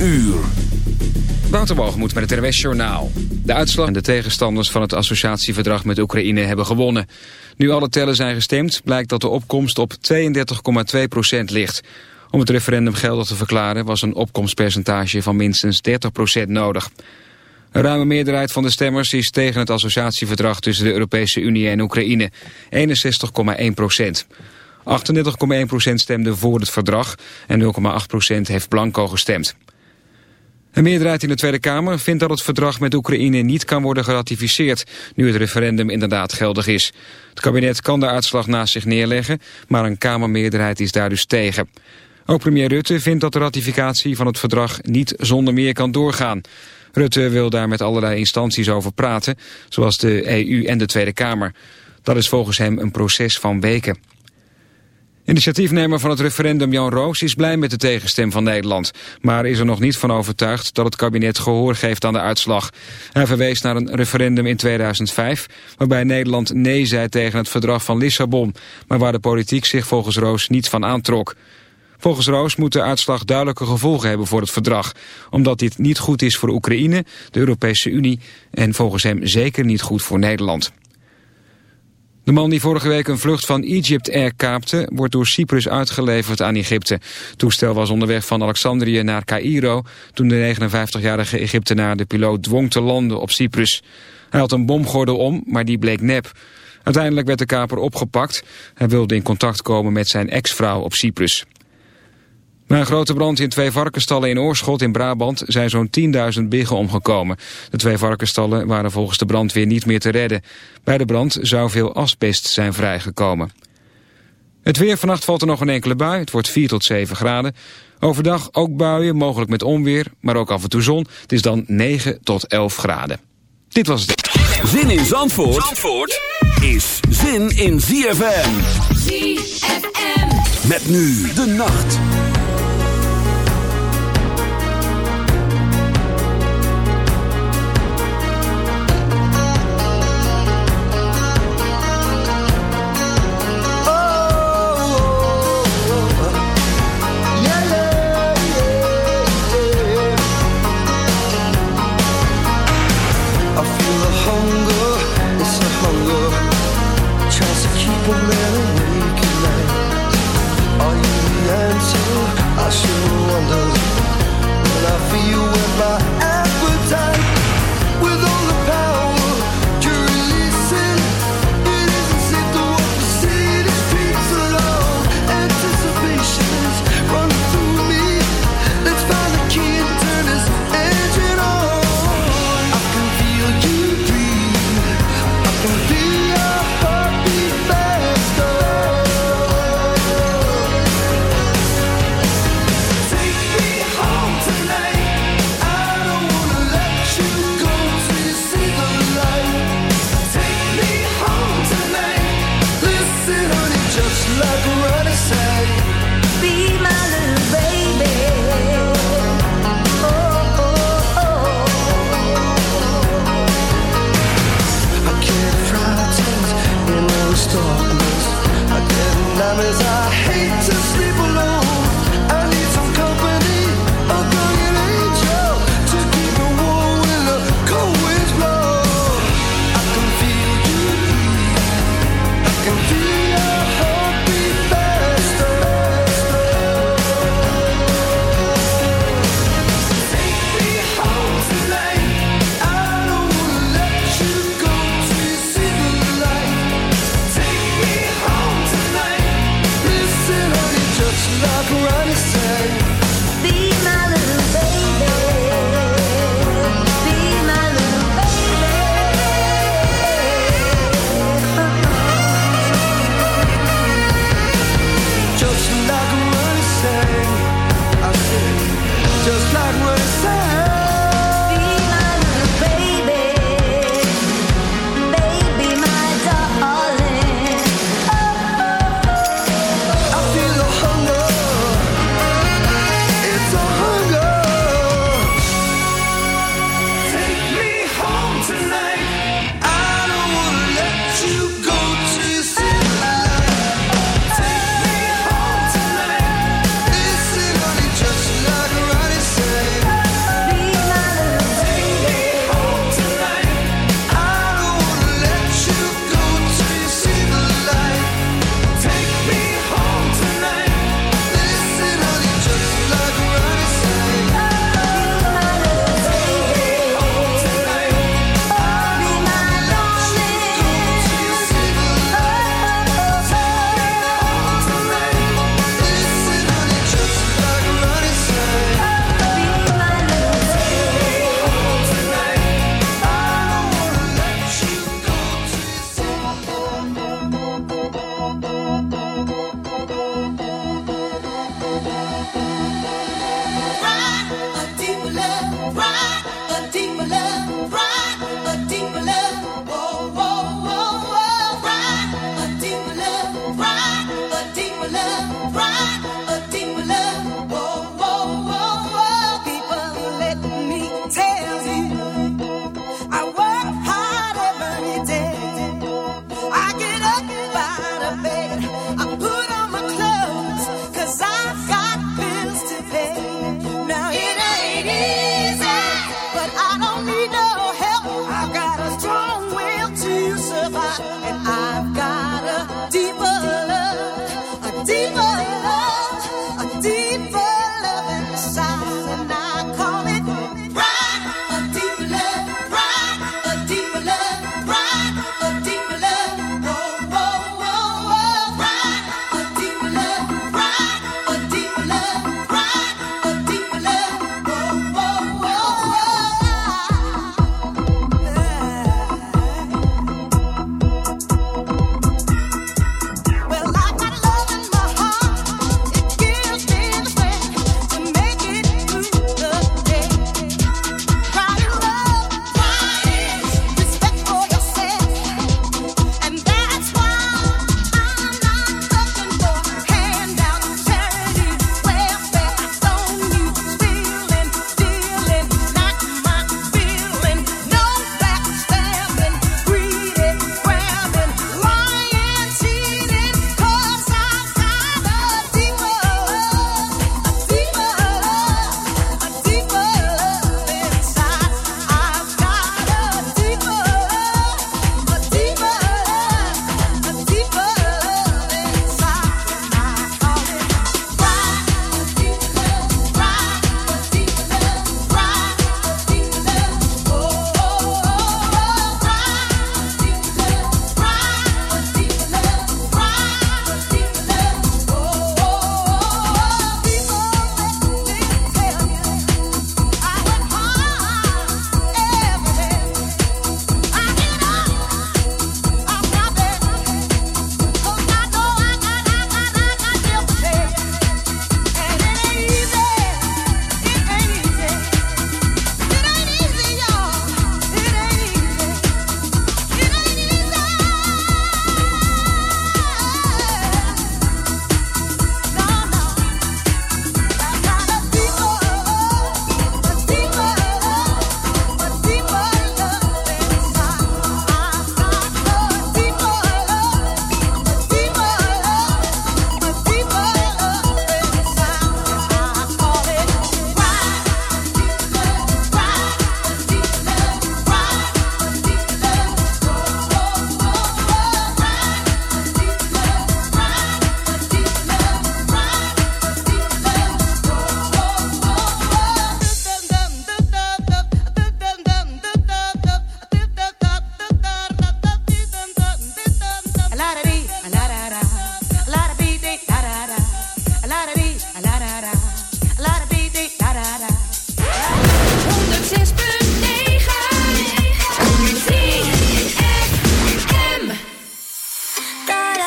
uur. Wouterboogmoed met het RWS Journaal. De uitslag en de tegenstanders van het associatieverdrag met Oekraïne hebben gewonnen. Nu alle tellen zijn gestemd, blijkt dat de opkomst op 32,2 procent ligt. Om het referendum geldig te verklaren was een opkomstpercentage van minstens 30 procent nodig. Een ruime meerderheid van de stemmers is tegen het associatieverdrag tussen de Europese Unie en Oekraïne. 61,1 procent. 38,1% stemde voor het verdrag en 0,8% heeft blanco gestemd. Een meerderheid in de Tweede Kamer vindt dat het verdrag met Oekraïne niet kan worden geratificeerd, nu het referendum inderdaad geldig is. Het kabinet kan de uitslag naast zich neerleggen, maar een Kamermeerderheid is daar dus tegen. Ook premier Rutte vindt dat de ratificatie van het verdrag niet zonder meer kan doorgaan. Rutte wil daar met allerlei instanties over praten, zoals de EU en de Tweede Kamer. Dat is volgens hem een proces van weken. Initiatiefnemer van het referendum Jan Roos is blij met de tegenstem van Nederland, maar is er nog niet van overtuigd dat het kabinet gehoor geeft aan de uitslag. Hij verwees naar een referendum in 2005, waarbij Nederland nee zei tegen het verdrag van Lissabon, maar waar de politiek zich volgens Roos niets van aantrok. Volgens Roos moet de uitslag duidelijke gevolgen hebben voor het verdrag, omdat dit niet goed is voor Oekraïne, de Europese Unie en volgens hem zeker niet goed voor Nederland. De man die vorige week een vlucht van Egypt Air kaapte... wordt door Cyprus uitgeleverd aan Egypte. Toestel was onderweg van Alexandrië naar Cairo... toen de 59-jarige Egyptenaar de piloot dwong te landen op Cyprus. Hij had een bomgordel om, maar die bleek nep. Uiteindelijk werd de kaper opgepakt. Hij wilde in contact komen met zijn ex-vrouw op Cyprus. Na een grote brand in twee varkenstallen in Oorschot in Brabant zijn zo'n 10.000 biggen omgekomen. De twee varkenstallen waren volgens de brandweer niet meer te redden. Bij de brand zou veel asbest zijn vrijgekomen. Het weer, vannacht valt er nog een enkele bui. Het wordt 4 tot 7 graden. Overdag ook buien, mogelijk met onweer, maar ook af en toe zon. Het is dan 9 tot 11 graden. Dit was het. Zin in Zandvoort, Zandvoort is zin in ZFM. ZFM. Met nu de nacht.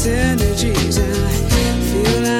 synergies and I feel like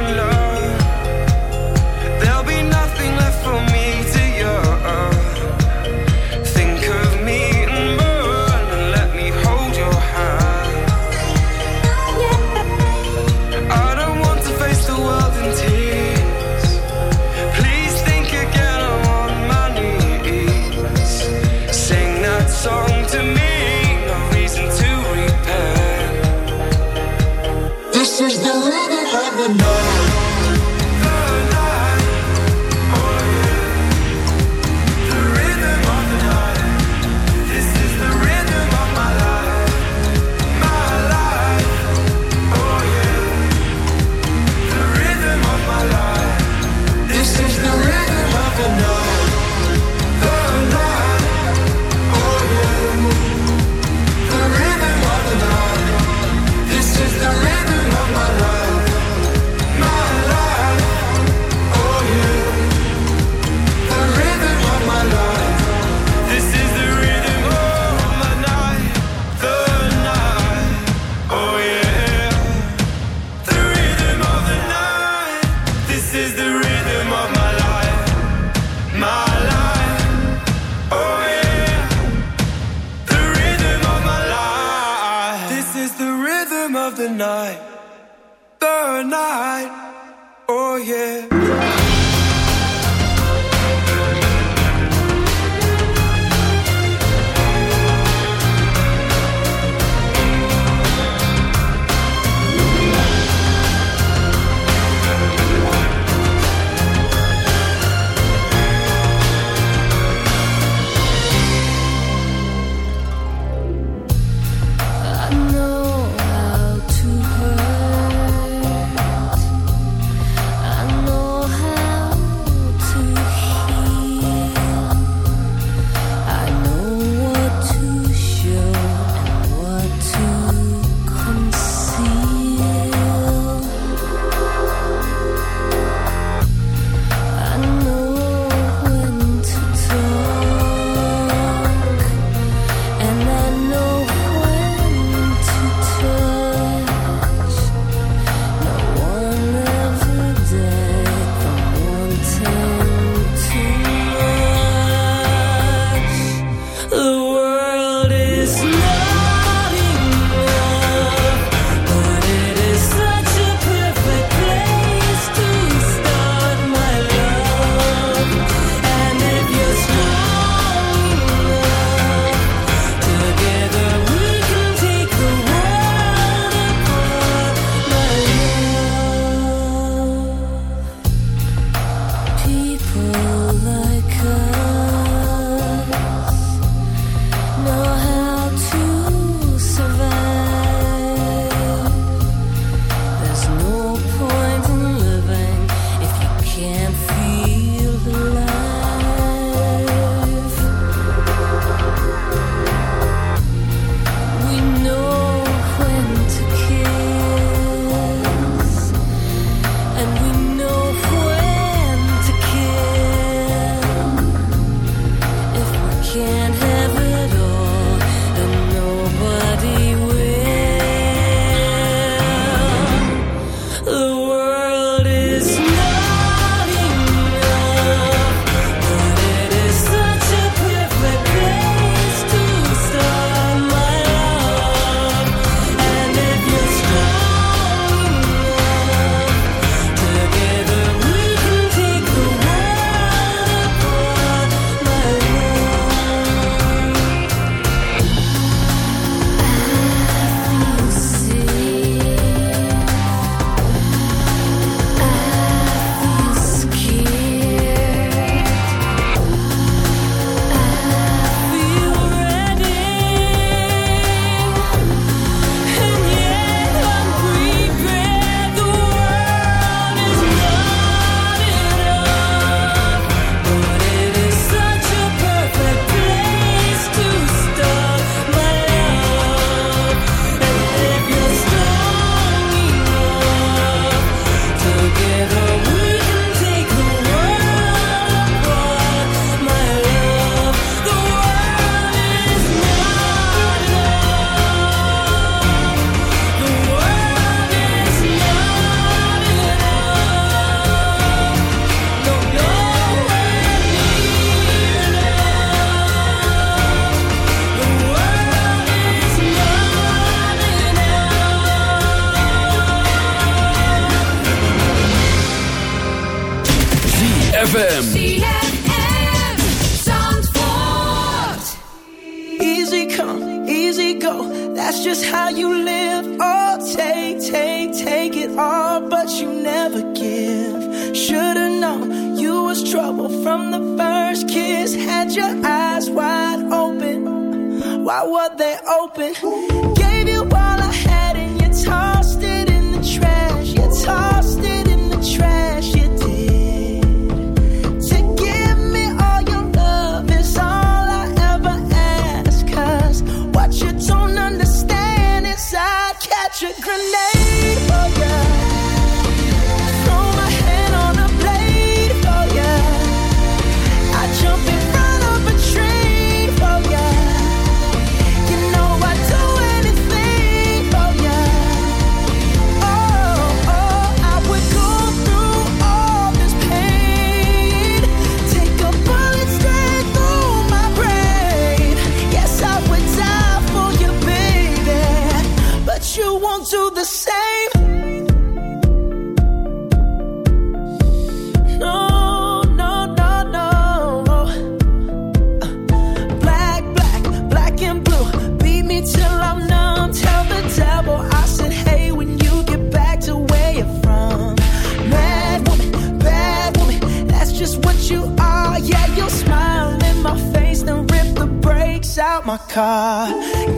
nothing. was trouble from the first kiss. Had your eyes wide open. Why were they open? Gave you all I my car.